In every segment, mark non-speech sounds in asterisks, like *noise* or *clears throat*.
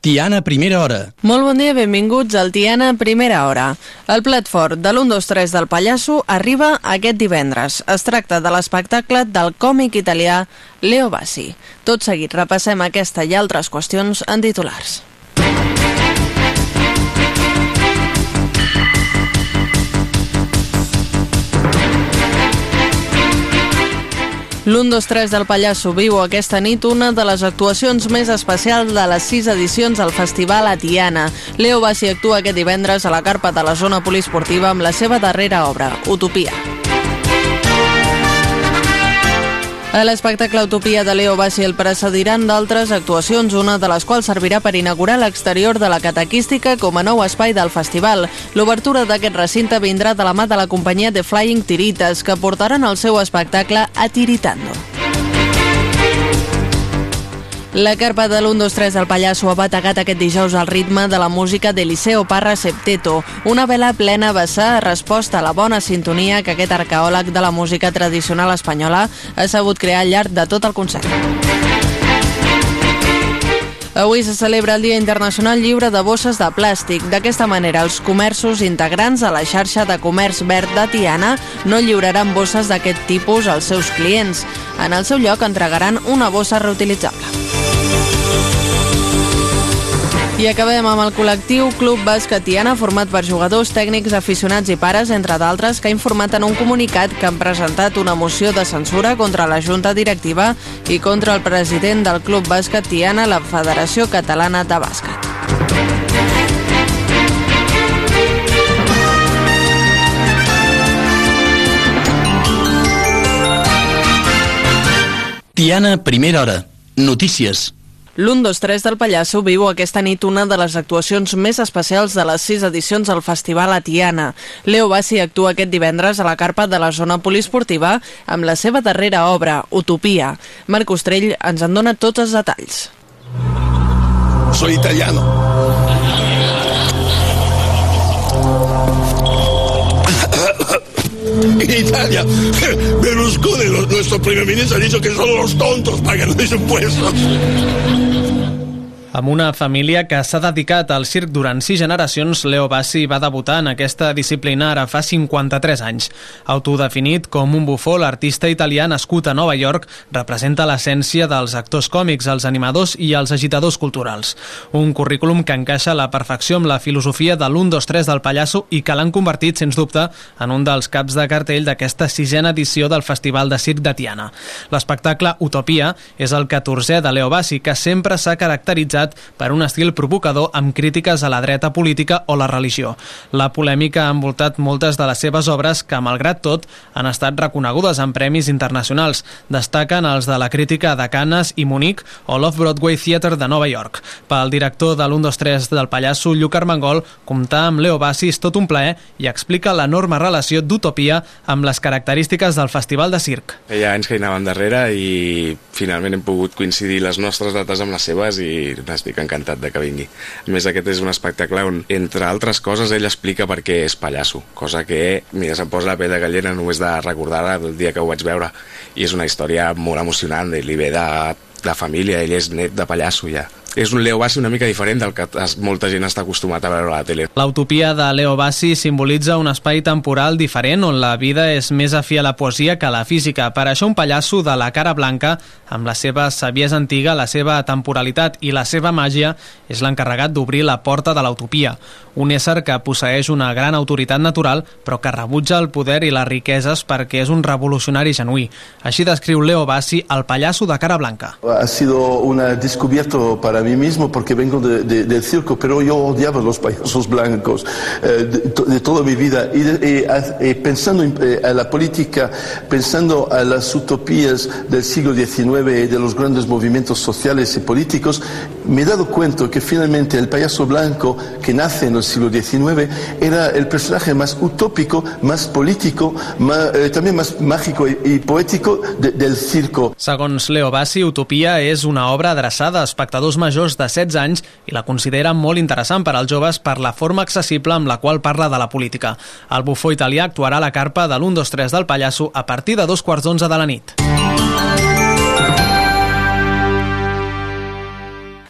Tiana Primera Hora. Molt bon dia, benvinguts al Tiana Primera Hora. El plat fort de l'1, 2, 3 del Pallasso arriba aquest divendres. Es tracta de l'espectacle del còmic italià Leo Bassi. Tot seguit repassem aquesta i altres qüestions en titulars. L'1, 2, 3 del Pallasso viu aquesta nit una de les actuacions més especials de les sis edicions del Festival Atiana. Leo Bassi actua aquest divendres a la carpa de la zona poliesportiva amb la seva darrera obra, Utopia. L'espectacle Utopia de Leo Bassi el precediran d'altres actuacions, una de les quals servirà per inaugurar l'exterior de la catequística com a nou espai del festival. L'obertura d'aquest recinte vindrà de la mà de la companyia The Flying Tiritas, que portaran el seu espectacle a Tiritando. La carpa de l'1-2-3 del Pallasso ha bategat aquest dijous al ritme de la música d'Eliseo Parra Septeto, una vela plena vessar a resposta a la bona sintonia que aquest arqueòleg de la música tradicional espanyola ha sabut crear al llarg de tot el concert. Avui se celebra el Dia Internacional Lliure de Bosses de Plàstic. D'aquesta manera, els comerços integrants a la xarxa de comerç verd de Tiana no lliuraran bosses d'aquest tipus als seus clients. En el seu lloc entregaran una bossa reutilitzable. I acabem amb el col·lectiu Club Bàsquet Tiana, format per jugadors, tècnics, aficionats i pares, entre d'altres, que ha informat en un comunicat que han presentat una moció de censura contra la Junta Directiva i contra el president del Club Bàsquet Tiana, la Federació Catalana de Bàsquet. Tiana Primera Hora. Notícies. L'1, 2, 3 del Pallasso viu aquesta nit una de les actuacions més especials de les sis edicions del Festival a Tiana. Leo Bassi actua aquest divendres a la carpa de la zona poliesportiva amb la seva darrera obra, Utopia. Marc Ostrell ens en dona tots els detalls. Soy italiano. *laughs* Italia, Berlusconi, nuestro primer ministro, ha dicho que solo los tontos pagan los impuestos. Amb una família que s'ha dedicat al circ durant sis generacions, Leo Bassi va debutar en aquesta disciplina ara fa 53 anys. Autodefinit com un bufó, l'artista italià nascut a Nova York representa l'essència dels actors còmics, els animadors i els agitadors culturals. Un currículum que encaixa a la perfecció amb la filosofia de l'1, 2, 3 del Pallasso i que l'han convertit, sens dubte, en un dels caps de cartell d'aquesta sisena edició del Festival de Circ de Tiana. L'espectacle Utopia és el 14è de Leo Bassi, que sempre s'ha caracteritzat per un estil provocador amb crítiques a la dreta política o la religió. La polèmica ha envoltat moltes de les seves obres que, malgrat tot, han estat reconegudes en premis internacionals. Destaquen els de la crítica de Cannes i Munic o l'Off-Broadway Theatre de Nova York. Pel director de l'1-2-3 del Pallasso, Lluc Armengol, comptar amb Leo Bassi és tot un plaer i explica l'enorme relació d'Utopia amb les característiques del Festival de Circ. Ha anys que hi anàvem darrere i finalment hem pogut coincidir les nostres dates amb les seves i n'estic encantat de que vingui. A més, aquest és un espectacle on, entre altres coses, ell explica per què és pallasso, cosa que, mira, se'm posa la pell de gallera només de recordar-la el dia que ho vaig veure. I és una història molt emocionant, li ve de, de família, ell és net de pallasso ja és un Leo Bassi una mica diferent del que molta gent està acostumat a veure a la tele. L'utopia de Leo Bassi simbolitza un espai temporal diferent on la vida és més afí a la poesia que a la física. Per això un pallasso de la cara blanca, amb la seva saviesa antiga, la seva temporalitat i la seva màgia, és l'encarregat d'obrir la porta de l'utopia. Un ésser que posseix una gran autoritat natural, però que rebutja el poder i les riqueses perquè és un revolucionari genuí. Així descriu Leo Bassi el pallasso de cara blanca. Ha sido un descubierto para mí mismo porque vengo de, de, del circo, pero yo odiaba los payasos blancos eh, de, de, toda mi vida. Y, pensando en eh, a la política, pensando a las utopías del siglo XIX y de los grandes movimientos sociales y políticos, me he dado cuenta que finalmente el payaso blanco que nace en el siglo XIX era el personaje más utópico, más político, más, eh, también más mágico y, y del circo. Segons Leo Bassi, Utopia és una obra adreçada a espectadors majors de 16 anys i la considera molt interessant per als joves per la forma accessible amb la qual parla de la política. El bufó italià actuarà a la carpa de l'1-2-3 del Pallasso a partir de dos quarts d'onze de la nit.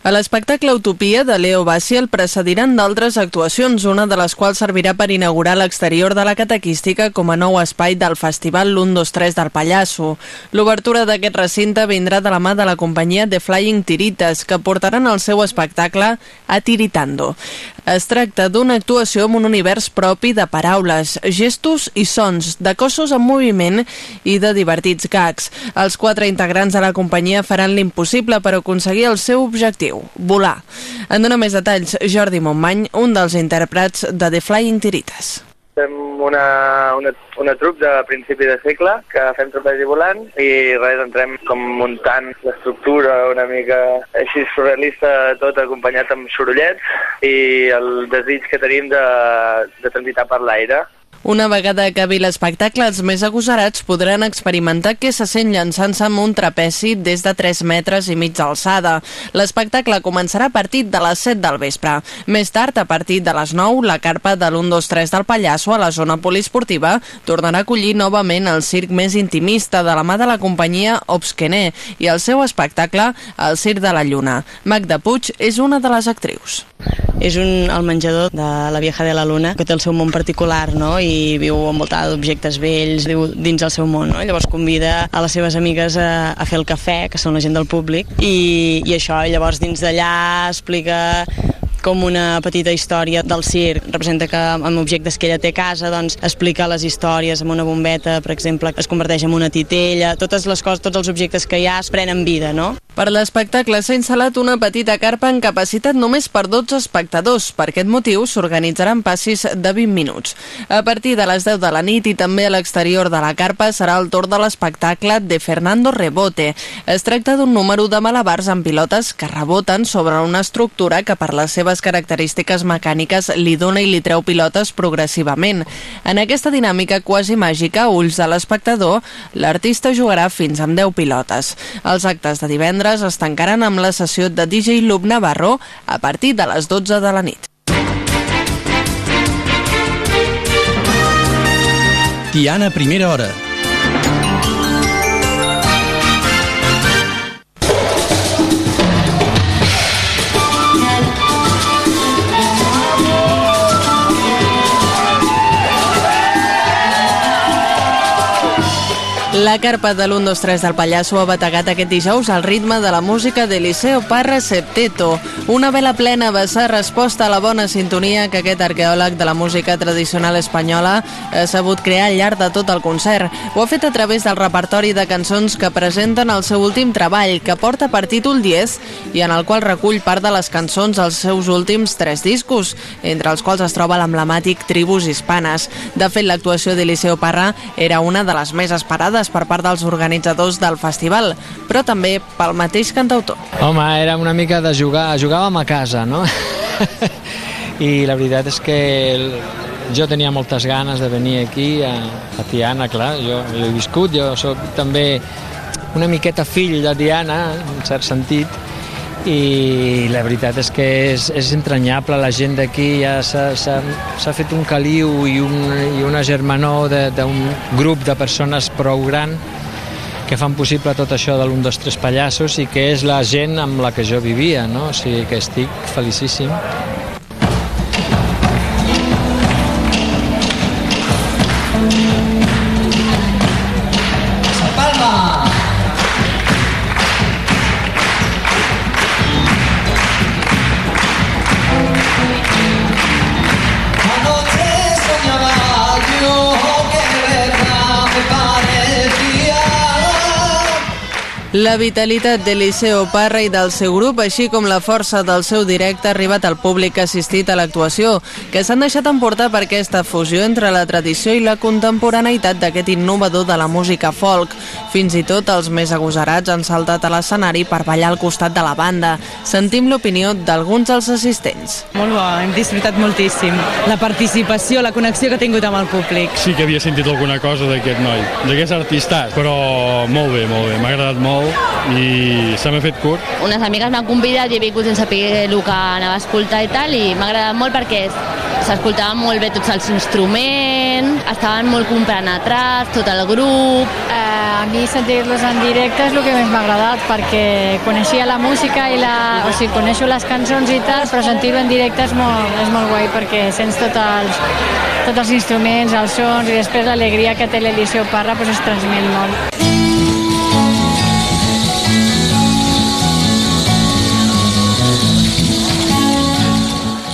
A l'espectacle Utopia de Leo Bassi el precediran d'altres actuacions, una de les quals servirà per inaugurar l'exterior de la catequística com a nou espai del Festival l'1-2-3 del Pallasso. L'obertura d'aquest recinte vindrà de la mà de la companyia The Flying Tiritas, que portaran el seu espectacle a Tiritando. Es tracta d'una actuació amb un univers propi de paraules, gestos i sons, de cossos en moviment i de divertits gags. Els quatre integrants de la companyia faran l'impossible per aconseguir el seu objectiu objectiu, volar. En dona més detalls Jordi Montmany, un dels intèrprets de The Flying Tirites. Fem una, una, una trup de principi de segle que fem trapezi volant i res, entrem com muntant l'estructura una mica així surrealista, tot acompanyat amb sorollets i el desig que tenim de, de transitar per l'aire una vegada acabi l'espectacle, els més agosarats podran experimentar què se sent llançant-se amb un trapeci des de 3 metres i mig d'alçada. L'espectacle començarà a partir de les 7 del vespre. Més tard, a partir de les 9, la carpa de l'1-2-3 del Pallasso a la zona poliesportiva tornarà a acollir novament el circ més intimista de la mà de la companyia Obsquené i el seu espectacle El Circ de la Lluna. Magda Puig és una de les actrius. És un, el menjador de la Vieja de la Luna, que té el seu món particular, no? I i viu envoltada d'objectes vells, viu dins el seu món, no? llavors convida a les seves amigues a, a fer el cafè, que són la gent del públic, i, i això, llavors dins d'allà explica com una petita història del circ. Representa que amb objectes que ella té a casa doncs, explica les històries amb una bombeta, per exemple, es converteix en una titella, totes les coses, tots els objectes que hi ha es prenen vida, no? Per l'espectacle s'ha instal·lat una petita carpa en capacitat només per 12 espectadors. Per aquest motiu s'organitzaran passis de 20 minuts. A partir de les 10 de la nit i també a l'exterior de la carpa serà el torn de l'espectacle de Fernando Rebote. Es tracta d'un número de malabars amb pilotes que reboten sobre una estructura que per les seves característiques mecàniques li dona i li treu pilotes progressivament. En aquesta dinàmica quasi màgica, ulls de l'espectador, l'artista jugarà fins amb 10 pilotes. Els actes de divendres divendres es tancaran amb la sessió de DJ Lub Navarro a partir de les 12 de la nit. Tiana, primera hora. Carpa de l'1-2-3 del Pallasso ha bategat aquest dijous al ritme de la música de Liceo Parra Septeto, una vela plena vessar resposta a la bona sintonia que aquest arqueòleg de la música tradicional espanyola ha sabut crear al llarg de tot el concert. Ho ha fet a través del repertori de cançons que presenten el seu últim treball, que porta per títol 10 i en el qual recull part de les cançons dels seus últims tres discos, entre els quals es troba l'emblemàtic Tribus Hispanes. De fet, l'actuació d'Eliseo Parra era una de les més esperades per part dels organitzadors del festival, però també pel mateix cantautor. Home, era una mica de jugar, jugàvem a casa, no? *laughs* I la veritat és que jo tenia moltes ganes de venir aquí a, a Tiana, clar, jo, jo he viscut, jo sóc també una miqueta fill de Diana, en cert sentit, i la veritat és que és, és entranyable, la gent d'aquí ja s'ha fet un caliu i, un, i una germanor d'un grup de persones prou gran que fan possible tot això de l'un, dos, tres pallassos i que és la gent amb la que jo vivia, no? o sigui que estic felicíssim La vitalitat d'Eliseo Parra i del seu grup, així com la força del seu directe, ha arribat al públic que ha assistit a l'actuació, que s'han deixat emportar per aquesta fusió entre la tradició i la contemporaneïtat d'aquest innovador de la música folk. Fins i tot els més agosarats han saltat a l'escenari per ballar al costat de la banda. Sentim l'opinió d'alguns dels assistents. Molt bo, hem disfrutat moltíssim. La participació, la connexió que ha tingut amb el públic. Sí que havia sentit alguna cosa d'aquest noi, d'aquest artista, però molt bé, molt bé, m'ha agradat molt i se m'ha fet curt. Unes amigues m'han convidat i he vingut sense saber el que anava a escoltar i tal, i m'ha agradat molt perquè s'escoltaven molt bé tots els instruments, estaven molt compenetrats, tot el grup. Eh, a mi sentir-los en directe és el que més m'ha agradat perquè coneixia la música i la... o sigui, coneixo les cançons i tal, però sentir-ho en directe és molt, és molt guai perquè sents tots els, tots els instruments, els sons i després l'alegria que té l'Eliseu Parra pues, es transmet molt.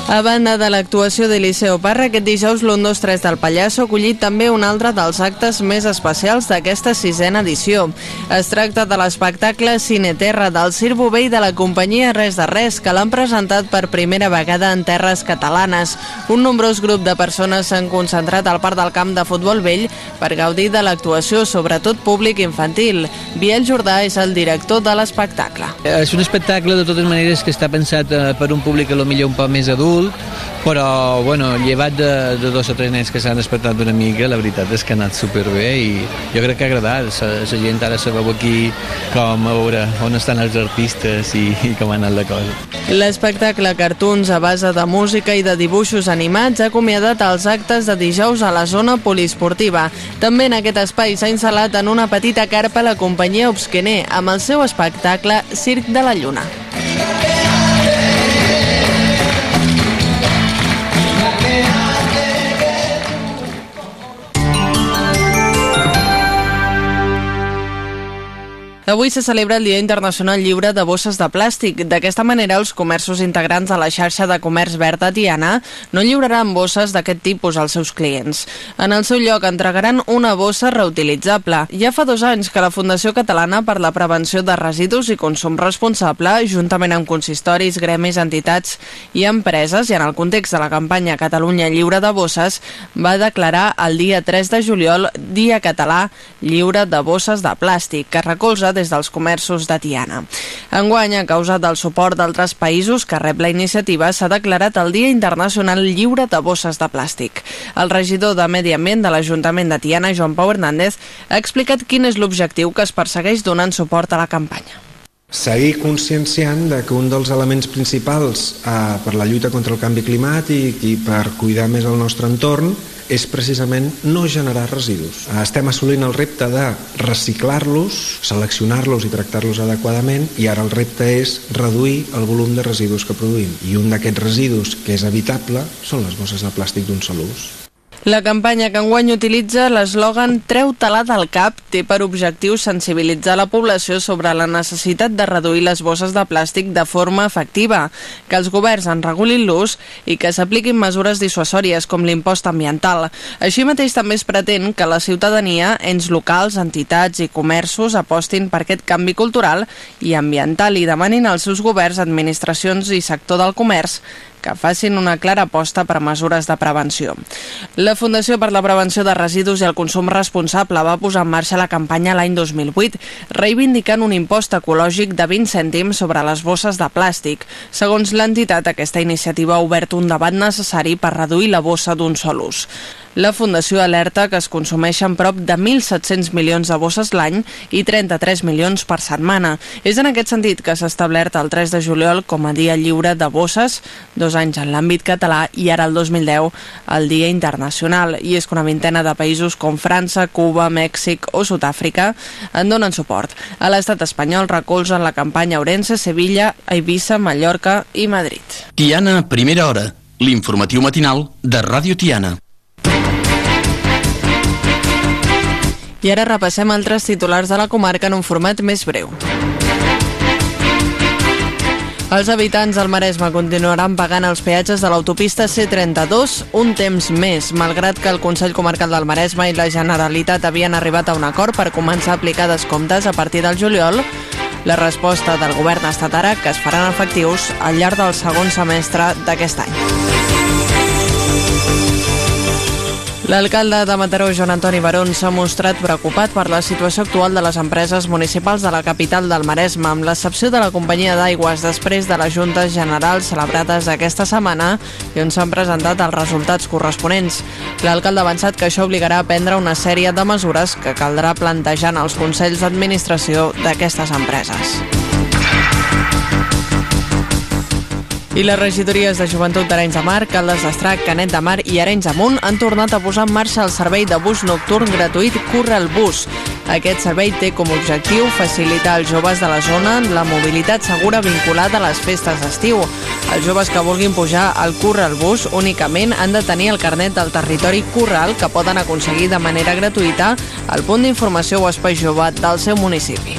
A banda de l'actuació d'Eliseo Parra, aquest dijous l'1, 2, 3 del Pallasso ha acollit també un altre dels actes més especials d'aquesta sisena edició. Es tracta de l'espectacle Cineterra del Cir Bovell de la companyia Res de Res, que l'han presentat per primera vegada en terres catalanes. Un nombrós grup de persones s'han concentrat al Parc del Camp de Futbol Vell per gaudir de l'actuació, sobretot públic infantil. Biel Jordà és el director de l'espectacle. És un espectacle, de totes maneres, que està pensat eh, per un públic lo millor un poc més adult, però bueno, llevat de, de dos o tres nens que s'han despertat una mica, la veritat és que ha anat superbé i jo crec que ha agradat. La, gent ara sabeu aquí com a veure on estan els artistes i, i com ha anat la cosa. L'espectacle Cartoons a base de música i de dibuixos animats ha acomiadat els actes de dijous a la zona poliesportiva. També en aquest espai s'ha instal·lat en una petita carpa la companyia Obsquener amb el seu espectacle Circ de la Lluna. Avui se celebra el Dia Internacional Lliure de Bosses de Plàstic. D'aquesta manera, els comerços integrants de la xarxa de comerç verd a Tiana no lliuraran bosses d'aquest tipus als seus clients. En el seu lloc entregaran una bossa reutilitzable. Ja fa dos anys que la Fundació Catalana per la Prevenció de Residus i Consum Responsable, juntament amb consistoris, gremis, entitats i empreses, i en el context de la campanya Catalunya Lliure de Bosses, va declarar el dia 3 de juliol Dia Català Lliure de Bosses de Plàstic, que recolza des dels comerços de Tiana. Enguany, a causa del suport d'altres països que rep la iniciativa, s'ha declarat el Dia Internacional Lliure de Bosses de Plàstic. El regidor de Medi Ambient de l'Ajuntament de Tiana, Joan Pau Hernández, ha explicat quin és l'objectiu que es persegueix donant suport a la campanya seguir conscienciant de que un dels elements principals eh, per la lluita contra el canvi climàtic i per cuidar més el nostre entorn és precisament no generar residus. Estem assolint el repte de reciclar-los, seleccionar-los i tractar-los adequadament i ara el repte és reduir el volum de residus que produïm. I un d'aquests residus que és evitable són les bosses de plàstic d'un sol ús. La campanya que enguany utilitza l'eslògan Treu talat al cap té per objectiu sensibilitzar la població sobre la necessitat de reduir les bosses de plàstic de forma efectiva, que els governs en regulin l'ús i que s'apliquin mesures dissuasòries com l'impost ambiental. Així mateix també es pretén que la ciutadania, ens locals, entitats i comerços apostin per aquest canvi cultural i ambiental i demanin als seus governs, administracions i sector del comerç que facin una clara aposta per mesures de prevenció. La Fundació per la Prevenció de Residus i el Consum Responsable va posar en marxa la campanya l'any 2008, reivindicant un impost ecològic de 20 cèntims sobre les bosses de plàstic. Segons l'entitat, aquesta iniciativa ha obert un debat necessari per reduir la bossa d'un sol ús. La Fundació alerta que es consumeixen prop de 1.700 milions de bosses l'any i 33 milions per setmana. És en aquest sentit que s'ha establert el 3 de juliol com a Dia Lliure de Bosses, dos anys en l'àmbit català i ara el 2010 el Dia Internacional. I és que una vintena de països com França, Cuba, Mèxic o Sud-àfrica en donen suport. A l'estat espanyol recolzen la campanya Orense, Sevilla, Eivissa, Mallorca i Madrid. Tiana, primera hora. L'informatiu matinal de Ràdio Tiana. I ara repassem altres titulars de la comarca en un format més breu. Els habitants del Maresme continuaran pagant els peatges de l'autopista C32 un temps més, malgrat que el Consell Comarcal del Maresme i la Generalitat havien arribat a un acord per començar a aplicar descomptes a partir del juliol. La resposta del govern ha estat ara que es faran efectius al llarg del segon semestre d'aquest any. L'alcalde de Mataró, Joan Antoni Barón, s'ha mostrat preocupat per la situació actual de les empreses municipals de la capital del Maresme, amb l'excepció de la companyia d'aigües després de les juntes generals celebrades aquesta setmana i on s'han presentat els resultats corresponents. L'alcalde ha avançat que això obligarà a prendre una sèrie de mesures que caldrà plantejar en els consells d'administració d'aquestes empreses. I les regidories de Joventut d'Arenys de Mar, Caldes d'Estrac, Canet de Mar i Arenys Amunt han tornat a posar en marxa el servei de bus nocturn gratuït Curra el Bus. Aquest servei té com a objectiu facilitar als joves de la zona la mobilitat segura vinculada a les festes d'estiu. Els joves que vulguin pujar al Curra el Bus únicament han de tenir el carnet del territori Curral que poden aconseguir de manera gratuïta al punt d'informació o espai jove del seu municipi.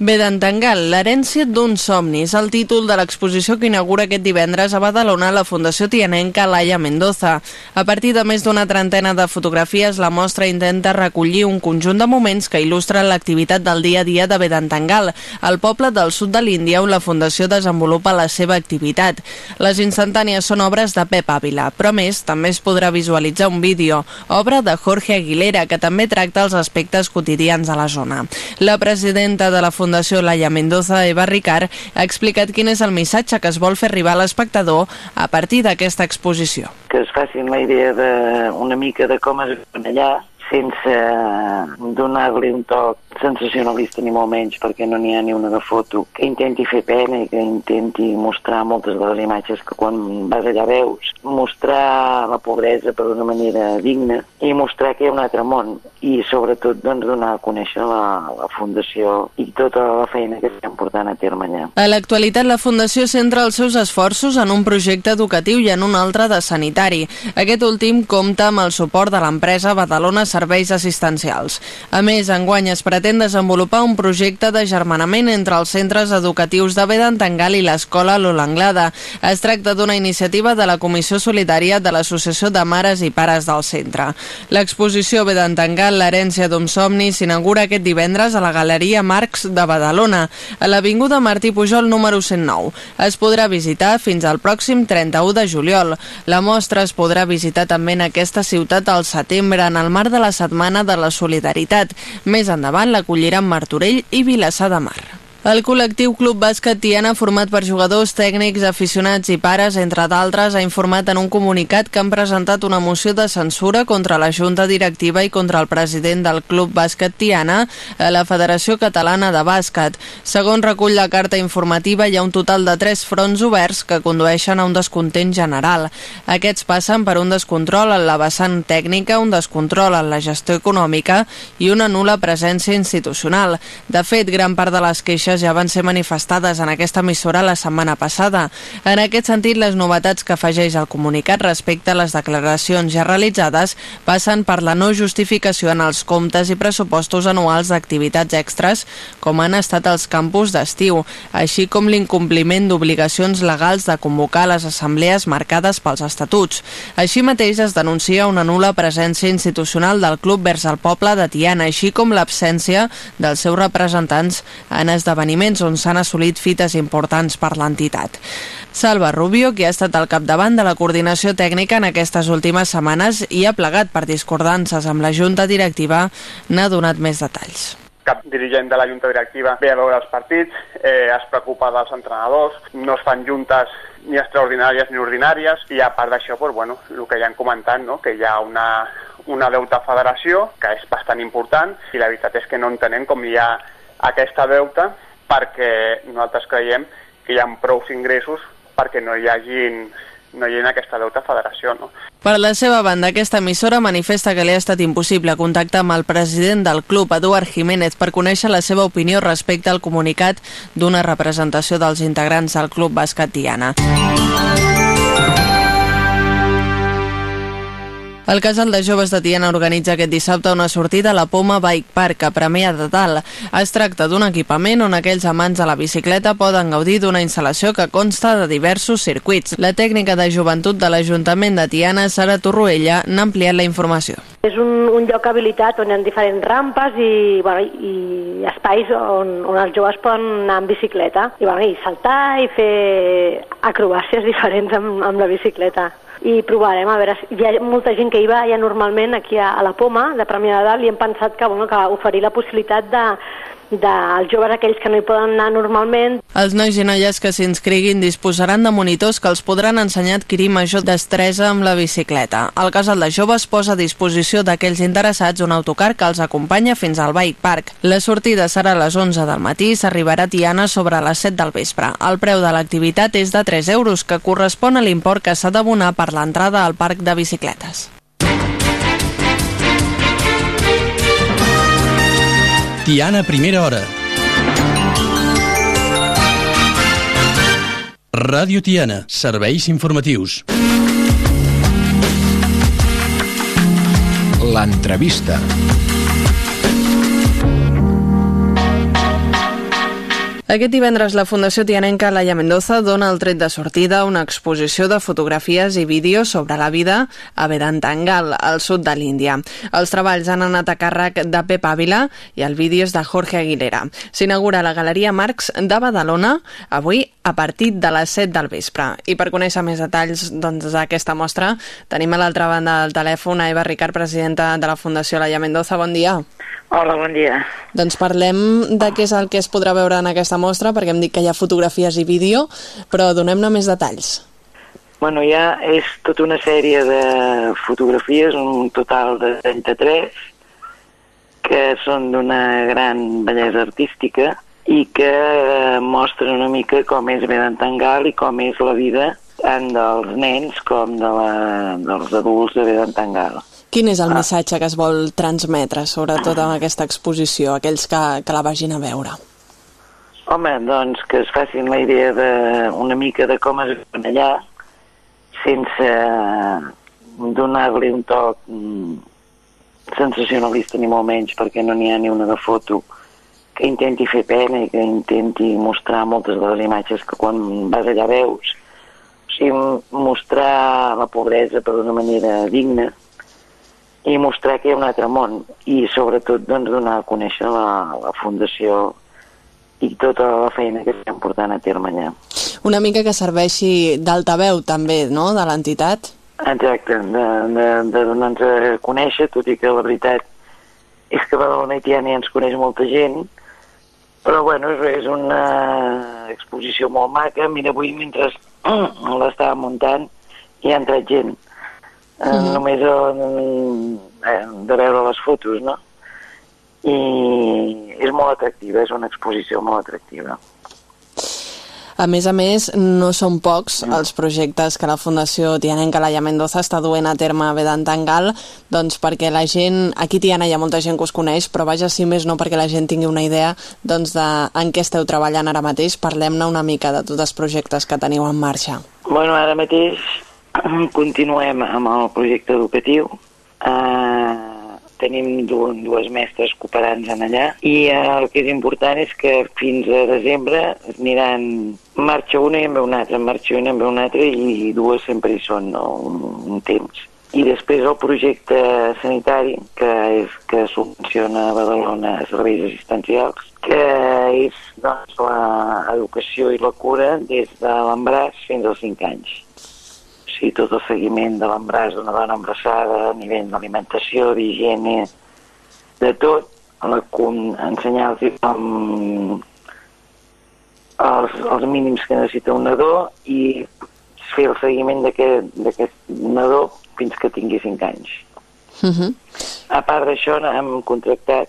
Vedantangal, l'herència d'un somni, és el títol de l'exposició que inaugura aquest divendres a Badalona la Fundació Tianenca Laia Mendoza. A partir de més d'una trentena de fotografies, la mostra intenta recollir un conjunt de moments que il·lustren l'activitat del dia a dia de Vedantangal, el poble del sud de l'Índia on la Fundació desenvolupa la seva activitat. Les instantànies són obres de Pep Ávila, però més també es podrà visualitzar un vídeo, obra de Jorge Aguilera, que també tracta els aspectes quotidians a la zona. La presidenta de la Fundació Fundació Laia Mendoza Eva Ricard ha explicat quin és el missatge que es vol fer arribar a l'espectador a partir d'aquesta exposició. Que es facin la idea de una mica de com es ven allà, sense donar-li un toc sensacionalista ni molt menys, perquè no n'hi ha ni una de foto, que intenti fer pena i que intenti mostrar moltes de les imatges que quan vas allà veus, mostrar la pobresa per una manera digna i mostrar que hi ha un altre món i sobretot doncs, donar a conèixer la, la Fundació i tota la feina que estem portant a terme allà. A l'actualitat la Fundació centra els seus esforços en un projecte educatiu i en un altre de sanitari. Aquest últim compta amb el suport de l'empresa Badalona Serveis Assistencials. A més, enguany es pretén desenvolupar un projecte de germanament entre els centres educatius de Vedantangal i l'Escola Lola Anglada. Es tracta d'una iniciativa de la Comissió Solidària de l'Associació de Mares i Pares del centre. L'exposició Vedantangal, l'herència d'un somni, s'inaugura aquest divendres a la Galeria Marx de Badalona, a l'Avinguda Martí Pujol número 109. Es podrà visitar fins al pròxim 31 de juliol. La mostra es podrà visitar també en aquesta ciutat al setembre en el marc de la Setmana de la Solidaritat. Més endavant l'acolliran Martorell i Vilassar de Mar. El col·lectiu Club Bàsquet Tiana, format per jugadors, tècnics, aficionats i pares, entre d'altres, ha informat en un comunicat que han presentat una moció de censura contra la Junta Directiva i contra el president del Club Bàsquet Tiana a la Federació Catalana de Bàsquet. Segons recull la carta informativa, hi ha un total de tres fronts oberts que condueixen a un descontent general. Aquests passen per un descontrol en la vessant tècnica, un descontrol en la gestió econòmica i una nula presència institucional. De fet, gran part de les queixes queixes ja van ser manifestades en aquesta emissora la setmana passada. En aquest sentit, les novetats que afegeix el comunicat respecte a les declaracions ja realitzades passen per la no justificació en els comptes i pressupostos anuals d'activitats extres, com han estat els campus d'estiu, així com l'incompliment d'obligacions legals de convocar les assemblees marcades pels estatuts. Així mateix es denuncia una nula presència institucional del Club vers el Poble de Tiana, així com l'absència dels seus representants en esdeveniments esdeveniments on s'han assolit fites importants per l'entitat. Salva Rubio, que ha estat al capdavant de la coordinació tècnica en aquestes últimes setmanes i ha plegat per discordances amb la Junta Directiva, n'ha donat més detalls cap dirigent de la junta directiva ve a veure els partits, eh, es preocupa dels entrenadors, no es fan juntes ni extraordinàries ni ordinàries i a part d'això, pues, bueno, el que ja hem comentat, no? que hi ha una, una deuta federació que és bastant important i la veritat és que no entenem com hi ha aquesta deuta perquè nosaltres creiem que hi ha prou ingressos perquè no hi hagin no hi ha aquesta deuta federació. No? Per la seva banda, aquesta emissora manifesta que li ha estat impossible contactar amb el president del club, Eduard Jiménez, per conèixer la seva opinió respecte al comunicat d'una representació dels integrants del club basquetiana. El casal de joves de Tiana organitza aquest dissabte una sortida a la Poma Bike Park a Premià de Dalt. Es tracta d'un equipament on aquells amants de la bicicleta poden gaudir d'una instal·lació que consta de diversos circuits. La tècnica de joventut de l'Ajuntament de Tiana, Sara Torroella, n'ha ampliat la informació. És un, un lloc habilitat on hi ha diferents rampes i, bueno, i espais on, on els joves poden anar amb bicicleta i, bueno, i saltar i fer acrobàcies *laughs* diferents amb, amb la bicicleta i provarem, a veure, hi ha molta gent que hi va ja normalment aquí a, a la Poma de Premià de Dalt i hem pensat que, bueno, que oferir la possibilitat de, dels joves aquells que no hi poden anar normalment. Els nois i noies que s'inscriguin disposaran de monitors que els podran ensenyar a adquirir major destresa amb la bicicleta. El casal de joves posa a disposició d'aquells interessats un autocar que els acompanya fins al Bike Park. La sortida serà a les 11 del matí i s'arribarà a Tiana sobre les 7 del vespre. El preu de l'activitat és de 3 euros, que correspon a l'import que s'ha d'abonar per l'entrada al parc de bicicletes. Tiana Primera Hora. Ràdio Tiana, serveis informatius. L'entrevista. Aquest divendres la Fundació Tianenca Laia Mendoza dona el tret de sortida a una exposició de fotografies i vídeos sobre la vida a Vedantangal, al sud de l'Índia. Els treballs han anat a càrrec de Pep Ávila i el vídeo és de Jorge Aguilera. S'inaugura la Galeria Marx de Badalona avui a partir de les 7 del vespre. I per conèixer més detalls doncs, d'aquesta doncs, mostra tenim a l'altra banda del telèfon a Eva Ricard, presidenta de la Fundació Laia Mendoza. Bon dia. Hola, bon dia. Doncs parlem de què és el que es podrà veure en aquesta mostra, perquè hem dit que hi ha fotografies i vídeo, però donem-ne més detalls. Bueno, ja és tota una sèrie de fotografies, un total de 33, que són d'una gran bellesa artística i que mostren una mica com és Vedantangal i com és la vida tant dels nens com de la, dels adults de Vedantangal. Quin és el missatge que es vol transmetre, sobretot amb aquesta exposició, aquells que, que la vagin a veure? Home, doncs que es facin la idea de, una mica de com es veuen allà, sense donar-li un toc mm, sensacionalista ni molt menys, perquè no n'hi ha ni una de foto que intenti fer pena i que intenti mostrar moltes de les imatges que quan vas allà veus. O sigui, mostrar la pobresa per d'una manera digna, i mostrar que hi ha un altre món i sobretot doncs, donar a conèixer la, la Fundació i tota la feina que estem portant a terme allà. Una mica que serveixi d'altaveu també, no?, de l'entitat? Exacte, de, de, de donar-nos a conèixer, tot i que la veritat és que Badalona i Tiana ja ens coneix molta gent, però bueno, és, és una exposició molt maca. Mira, avui mentre *clears throat* l'estava muntant hi ha entrat gent eh, uh -huh. només eh, de veure les fotos, no? I és molt atractiva, és una exposició molt atractiva. A més a més, no són pocs els projectes que la Fundació Tianenca Laia Mendoza està duent a terme a Vedantangal, doncs perquè la gent, aquí Tiana hi ha molta gent que us coneix, però vaja, si més no perquè la gent tingui una idea doncs, de en què esteu treballant ara mateix. Parlem-ne una mica de tots els projectes que teniu en marxa. Bueno, ara mateix *clears throat* Continuem amb el projecte educatiu. Uh, tenim dues mestres cooperants en allà i uh, el que és important és que fins a desembre aniran marxa una i en ve una altra, marxa una i en ve una altra i dues sempre hi són no? un, un temps. I després el projecte sanitari, que és que subvenciona a Badalona serveis assistencials, que és doncs, l'educació i la cura des de l'embràs fins als 5 anys sí, tot el seguiment de l'embràs d'una dona embarassada, a nivell d'alimentació, d'higiene, de tot, ensenyar-los com els, els mínims que necessita un nadó i fer el seguiment d'aquest nadó fins que tingui 5 anys. Uh mhm. -huh. A part d'això, hem contractat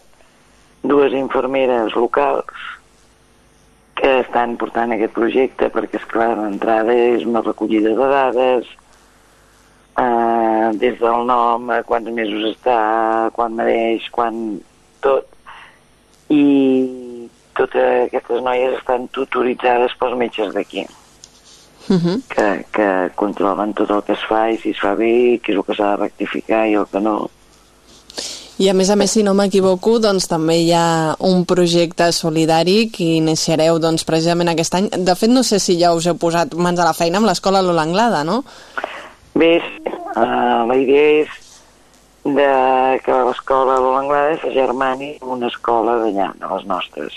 dues infermeres locals que estan portant aquest projecte perquè, és clar l'entrada és una recollida de dades, eh, des del nom, a quants mesos està, quan mereix, quan tot. I totes aquestes noies estan tutoritzades pels metges d'aquí. Uh -huh. que, que controlen tot el que es fa i si es fa bé, què és el que s'ha de rectificar i el que no. I a més a més, si no m'equivoco, doncs també hi ha un projecte solidari que iniciareu doncs, precisament aquest any. De fet, no sé si ja us heu posat mans a la feina amb l'escola Lola Anglada, no? Bé, uh, la idea és de que l'escola de l'Anglada s'agermani amb una escola d'allà, de les nostres.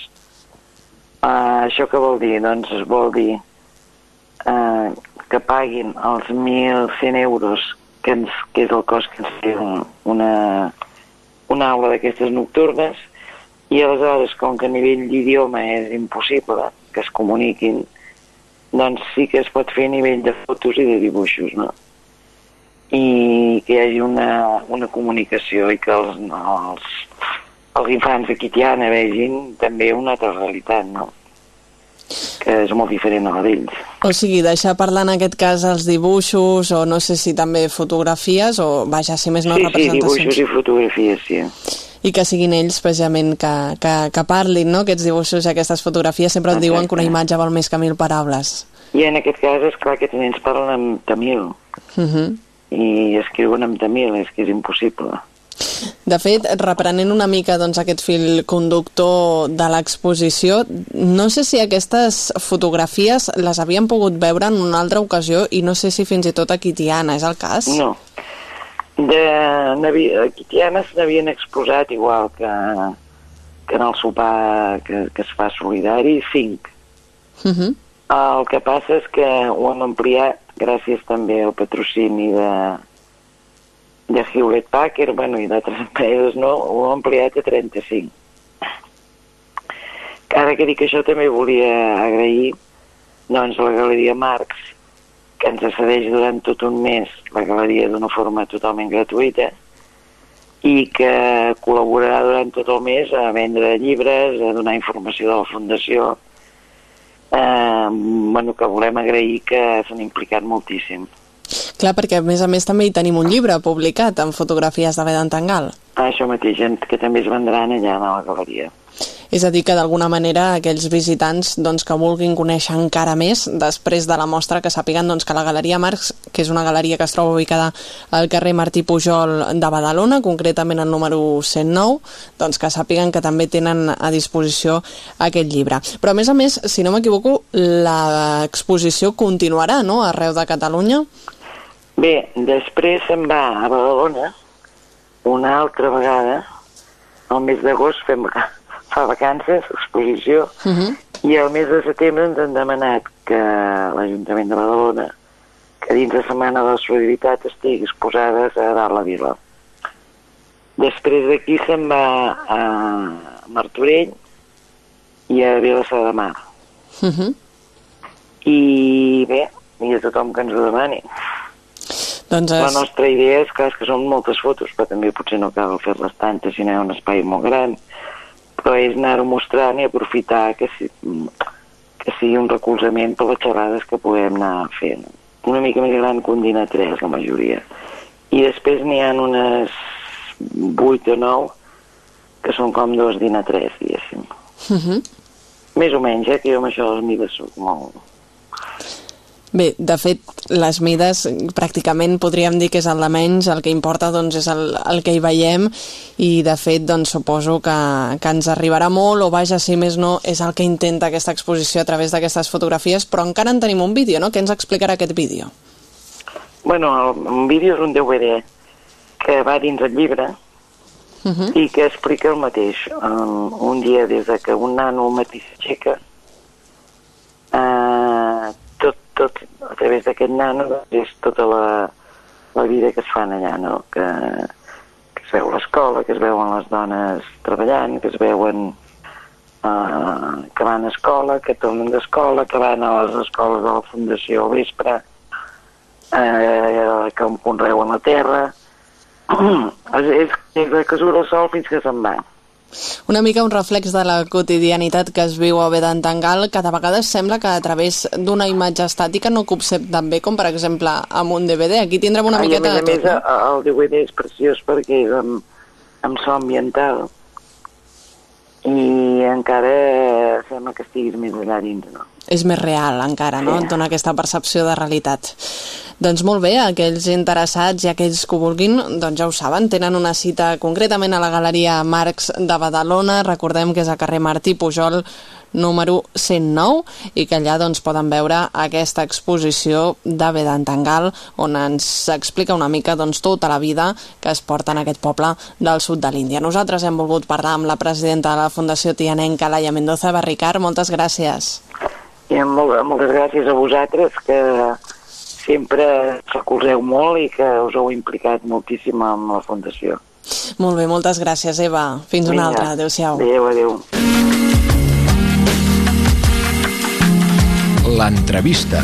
Uh, això què vol dir? Doncs vol dir uh, que paguin els 1.100 euros, que, ens, que és el cost que ens té una, una aula d'aquestes nocturnes, i aleshores, com que a nivell d'idioma és impossible que es comuniquin, doncs sí que es pot fer a nivell de fotos i de dibuixos, no? I que hi hagi una, una comunicació i que els, els, els infants de Quitiana vegin també una altra realitat, no? que és molt diferent a la d'ells. O sigui, deixar parlar en aquest cas els dibuixos o no sé si també fotografies o vaja, si més no sí, representacions. Sí, dibuixos i fotografies, sí. I que siguin ells precisament que, que, que parlin, no?, aquests dibuixos i aquestes fotografies. Sempre et diuen que una imatge val més que mil paraules. I en aquest cas, és clar que aquests nens parlen en tamil. Uh -huh i escriuen en tamil, és que és impossible. De fet, reprenent una mica doncs, aquest fil conductor de l'exposició, no sé si aquestes fotografies les havien pogut veure en una altra ocasió i no sé si fins i tot a Quitiana, és el cas? No. De, a Quitiana s'havien exposat igual que, que en el sopar que, que es fa solidari, cinc. Uh -huh. El que passa és que ho hem ampliat gràcies també al patrocini de, de Hewlett Packard bueno, i d'altres *laughs* empreses, no? ho hem ampliat a 35. Ara que dic això també volia agrair doncs, la Galeria Marx, que ens accedeix durant tot un mes la galeria d'una forma totalment gratuïta i que col·laborarà durant tot el mes a vendre llibres, a donar informació de la Fundació, eh, bueno, que volem agrair que s'han implicat moltíssim. Clar, perquè a més a més també hi tenim un llibre publicat amb fotografies de Vedantangal. Ah, això mateix, que també es vendran allà a la galeria. És a dir, que d'alguna manera aquells visitants doncs, que vulguin conèixer encara més després de la mostra que sàpiguen doncs, que la Galeria Marx, que és una galeria que es troba ubicada al carrer Martí Pujol de Badalona, concretament al número 109, doncs que sàpiguen que també tenen a disposició aquest llibre. Però a més a més, si no m'equivoco, l'exposició continuarà no? arreu de Catalunya? Bé, després se'n va a Badalona una altra vegada, al mes d'agost fem fa vacances, exposició, uh -huh. i al mes de setembre ens han demanat que l'Ajuntament de Badalona que dins la Setmana de la Solidaritat estigui exposades a dalt la vila. Després d'aquí se'n va a Martorell i a Vilassar de Mar. Uh -huh. I bé, i a tothom que ens ho demani. Doncs és... La nostra idea és, clar, és que són moltes fotos, però també potser no cal fer-les tantes si no hi ha un espai molt gran però és anar-ho mostrant i aprofitar que, si, que sigui un recolzament per les xerrades que podem anar fent. Una mica més gran que un dinar 3, la majoria. I després n'hi ha unes 8 o 9 que són com dos dinar 3, diguéssim. Uh -huh. Més o menys, eh, que jo amb això de les mides soc molt... Bé, de fet, les mides pràcticament podríem dir que és el de menys, el que importa doncs, és el, el que hi veiem i de fet doncs, suposo que, que ens arribarà molt o vaja, si més no, és el que intenta aquesta exposició a través d'aquestes fotografies, però encara en tenim un vídeo, no? Què ens explicarà aquest vídeo? Bueno, el, un vídeo és un DVD que va dins el llibre uh -huh. i que explica el mateix. Um, un dia des de que un nano al matí s'aixeca uh, tot, a través d'aquest nano és tota la, la vida que es fan allà, no? Que, que es veu l'escola, que es veuen les dones treballant, que es veuen uh, que van a escola, que tornen d'escola, que van a les escoles de la Fundació al vespre, uh, que conreuen la terra, *clears throat* és, és, és que surt el sol fins que se'n va. Una mica un reflex de la quotidianitat que es viu a Vedantangal, que de vegades sembla que a través d'una imatge estàtica no copsem tan bé com, per exemple, amb un DVD. Aquí tindrem una Ai, miqueta a més, de tot, a més, el DVD és preciós perquè és amb, amb so ambiental i encara sembla que estiguis més allà dins, no? És més real encara, no? Et dona aquesta percepció de realitat. Doncs molt bé, aquells interessats i aquells que ho vulguin, doncs ja ho saben, tenen una cita concretament a la Galeria Marx de Badalona, recordem que és a carrer Martí Pujol, número 109 i que allà doncs, poden veure aquesta exposició de Vedantangal on ens explica una mica doncs, tota la vida que es porta en aquest poble del sud de l'Índia. Nosaltres hem volgut parlar amb la presidenta de la Fundació Tianenca, Laia Mendoza Barricard. Moltes gràcies. I molt, moltes gràcies a vosaltres que sempre recolzeu molt i que us heu implicat moltíssim amb la Fundació. Molt bé, moltes gràcies, Eva. Fins una altra. Adéu-siau. Adéu, adéu. L'entrevista.